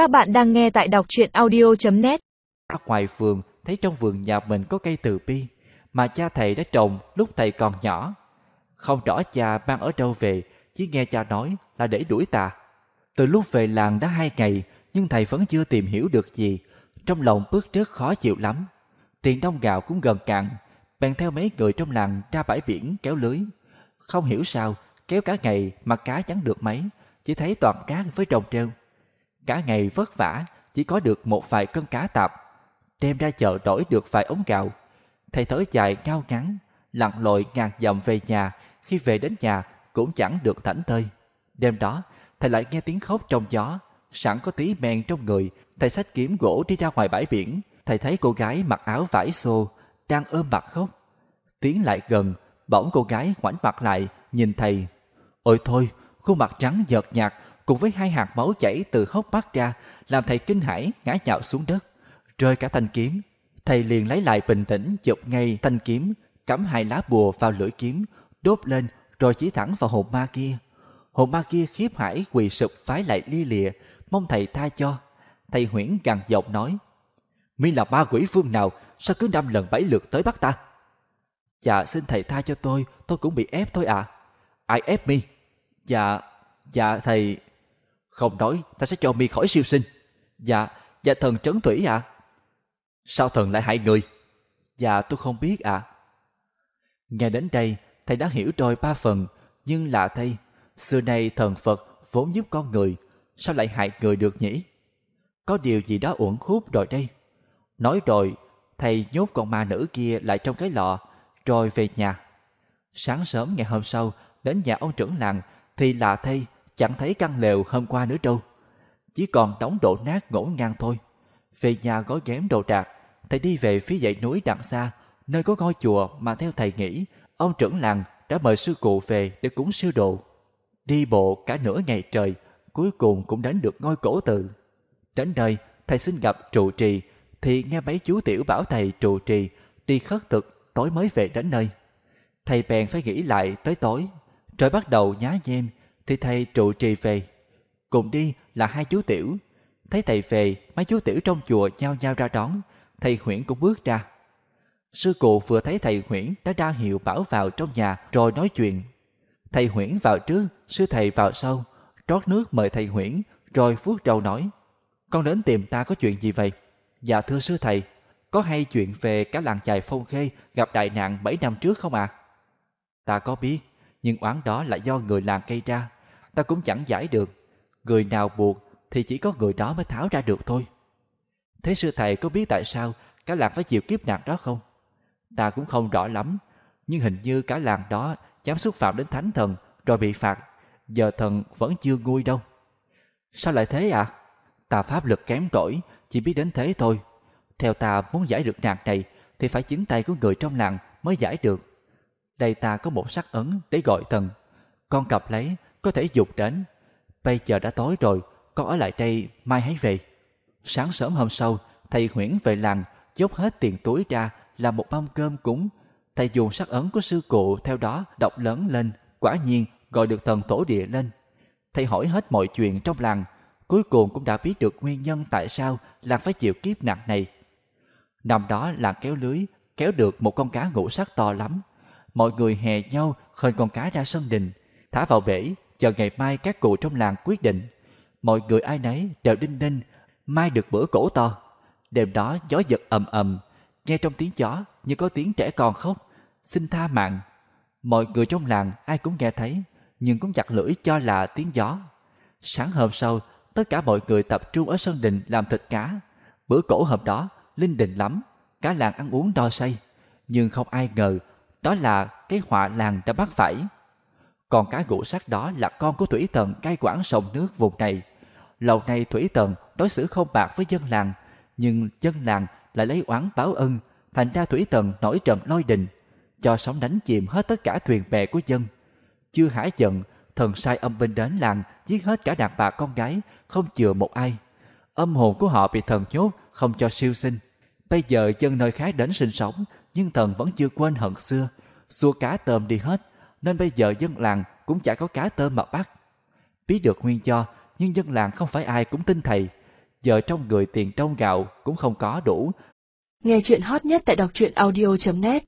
Các bạn đang nghe tại đọc truyện audio.net Ở ngoài vườn thấy trong vườn nhà mình có cây từ bi mà cha thầy đã trồng lúc thầy còn nhỏ. Không rõ cha mang ở đâu về, chỉ nghe cha nói là để đuổi tà. Từ lúc về làng đã hai ngày, nhưng thầy vẫn chưa tìm hiểu được gì. Trong lòng bức trước khó chịu lắm. Tiền đông gạo cũng gần cạn, bèn theo mấy người trong làng ra bãi biển kéo lưới. Không hiểu sao, kéo cả ngày mà cá chẳng được mấy, chỉ thấy toàn cá với trồng treo. Cả ngày vất vả, chỉ có được một vài cân cá tạp. Đem ra chợ đổi được vài ống gạo. Thầy thở dài ngao ngắn, lặn lội ngàn dặm về nhà, khi về đến nhà cũng chẳng được thảnh thơi Đêm đó, thầy lại nghe tiếng khóc trong gió, sẵn có tí men trong người, thầy xách kiếm gỗ đi ra ngoài bãi biển, thầy thấy cô gái mặc áo vải xô, đang ôm mặt khóc. Tiến lại gần, bỗng cô gái ngoảnh mặt lại, nhìn thầy. Ôi thôi, khuôn mặt trắng nhợt nhạt cùng với hai hạt máu chảy từ hốc mắt ra, làm thầy kinh hãi ngã nhào xuống đất, rơi cả thanh kiếm. Thầy liền lấy lại bình tĩnh, chụp ngay thanh kiếm, cắm hai lá bùa vào lưỡi kiếm, đốt lên rồi chỉ thẳng vào hồn ma kia. Hồn ma kia khiếp hải quỳ sụp phái lại lia lịa, mong thầy tha cho. Thầy huyễn gằn giọng nói, mi là ma quỷ phương nào, sao cứ năm lần bảy lượt tới bắt ta? Dạ xin thầy tha cho tôi, tôi cũng bị ép thôi ạ. Ai ép mi? Dạ, dạ thầy... Không nói, ta sẽ cho mi khỏi siêu sinh. Dạ, dạ thần trấn thủy ạ. Sao thần lại hại người? Dạ tôi không biết ạ. Nghe đến đây, thầy đã hiểu đôi ba phần, nhưng lạ thay, xưa nay thần Phật vốn giúp con người, sao lại hại người được nhỉ? Có điều gì đó uẩn khúc rồi đây. Nói rồi, thầy nhốt con ma nữ kia lại trong cái lọ, rồi về nhà. Sáng sớm ngày hôm sau, đến nhà ông trưởng làng thì lạ thay chẳng thấy căn lều hôm qua nữa đâu. Chỉ còn đống đổ nát ngổn ngang thôi. Về nhà gói ghém đồ đạc, thầy đi về phía dãy núi đằng xa, nơi có ngôi chùa mà theo thầy nghĩ, ông trưởng làng đã mời sư cụ về để cúng siêu độ. Đi bộ cả nửa ngày trời, cuối cùng cũng đến được ngôi cổ tự. Đến nơi, thầy xin gặp trụ trì, thì nghe mấy chú tiểu bảo thầy trụ trì đi khất thực tối mới về đến nơi. Thầy bèn phải nghĩ lại tới tối. Trời bắt đầu nhá nhem thì thầy trụ trì về. Cùng đi là hai chú tiểu. Thấy thầy về, mấy chú tiểu trong chùa nhao nhao ra đón. Thầy Huyễn cũng bước ra. Sư cụ vừa thấy thầy Huyễn đã ra hiệu bảo vào trong nhà rồi nói chuyện. Thầy Huyễn vào trước, sư thầy vào sau. rót nước mời thầy Huyễn rồi vuốt đầu nói. Con đến tìm ta có chuyện gì vậy? Dạ thưa sư thầy, có hay chuyện về cả làng chài phong khê gặp đại nạn 7 năm trước không à? Ta có biết, nhưng oán đó là do người làng gây ra. Ta cũng chẳng giải được. Người nào buộc thì chỉ có người đó mới tháo ra được thôi. Thế sư thầy có biết tại sao cả làng phải chịu kiếp nạn đó không? Ta cũng không rõ lắm, nhưng hình như cả làng đó dám xúc phạm đến thánh thần rồi bị phạt. Giờ thần vẫn chưa nguôi đâu. Sao lại thế ạ? À? Ta pháp lực kém cỏi, chỉ biết đến thế thôi. Theo ta muốn giải được nạn này thì phải chính tay của người trong làng mới giải được. Đây ta có một sắc ấn để gọi thần. Con cặp lấy, có thể dục đến. Bây giờ đã tối rồi, con ở lại đây mai hãy về. Sáng sớm hôm sau, thầy Huyễn về làng, dốc hết tiền túi ra làm một mâm cơm cúng. Thầy dùng sắc ấn của sư cụ theo đó đọc lớn lên, quả nhiên gọi được thần tổ địa lên. Thầy hỏi hết mọi chuyện trong làng, cuối cùng cũng đã biết được nguyên nhân tại sao làng phải chịu kiếp nạn này. Năm đó làng kéo lưới, kéo được một con cá ngũ sắc to lắm. Mọi người hè nhau khơi con cá ra sân đình, thả vào bể, chờ ngày mai các cụ trong làng quyết định. Mọi người ai nấy đều đinh ninh, mai được bữa cổ to. Đêm đó gió giật ầm ầm, nghe trong tiếng chó như có tiếng trẻ con khóc, xin tha mạng. Mọi người trong làng ai cũng nghe thấy, nhưng cũng chặt lưỡi cho là tiếng gió. Sáng hôm sau, tất cả mọi người tập trung ở sân đình làm thịt cá. Bữa cổ hôm đó, linh đình lắm, cả làng ăn uống đo say. Nhưng không ai ngờ, đó là cái họa làng đã bắt phải. Còn cá gỗ sắt đó là con của Thủy Tần cai quản sông nước vùng này. Lâu nay Thủy Tần đối xử không bạc với dân làng, nhưng dân làng lại lấy oán báo ân, thành ra Thủy Tần nổi trận lôi đình, cho sóng đánh chìm hết tất cả thuyền bè của dân. Chưa hãi giận, thần sai âm binh đến làng giết hết cả đàn bà con gái, không chừa một ai. Âm hồn của họ bị thần nhốt, không cho siêu sinh. Bây giờ dân nơi khác đến sinh sống, nhưng thần vẫn chưa quên hận xưa. Xua cá tôm đi hết, nên bây giờ dân làng cũng chả có cá tôm mà bắt. Biết được nguyên do, nhưng dân làng không phải ai cũng tin thầy. giờ trong người tiền trong gạo cũng không có đủ. Nghe chuyện hot nhất tại đọc truyện audio.net